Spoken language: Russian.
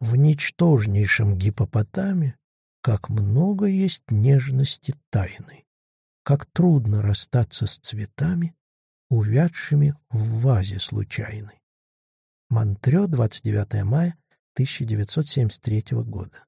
В ничтожнейшем гипопотаме как много есть нежности тайны, как трудно расстаться с цветами, увядшими в вазе случайной. Монтрё, 29 мая 1973 года.